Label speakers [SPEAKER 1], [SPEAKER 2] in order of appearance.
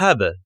[SPEAKER 1] Herbert.